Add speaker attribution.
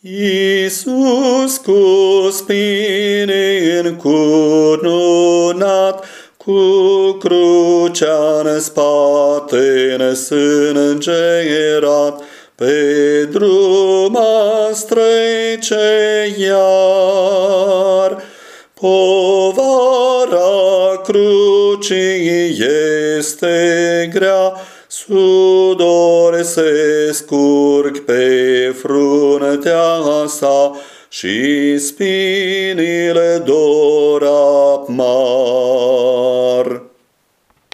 Speaker 1: Iisus cu spini încununat, cu crucea în spate nesângerat, pe drum a strece iar. Povara crucii este grea, Sudor se scurg pe fruntea sa și spinile dor apmar.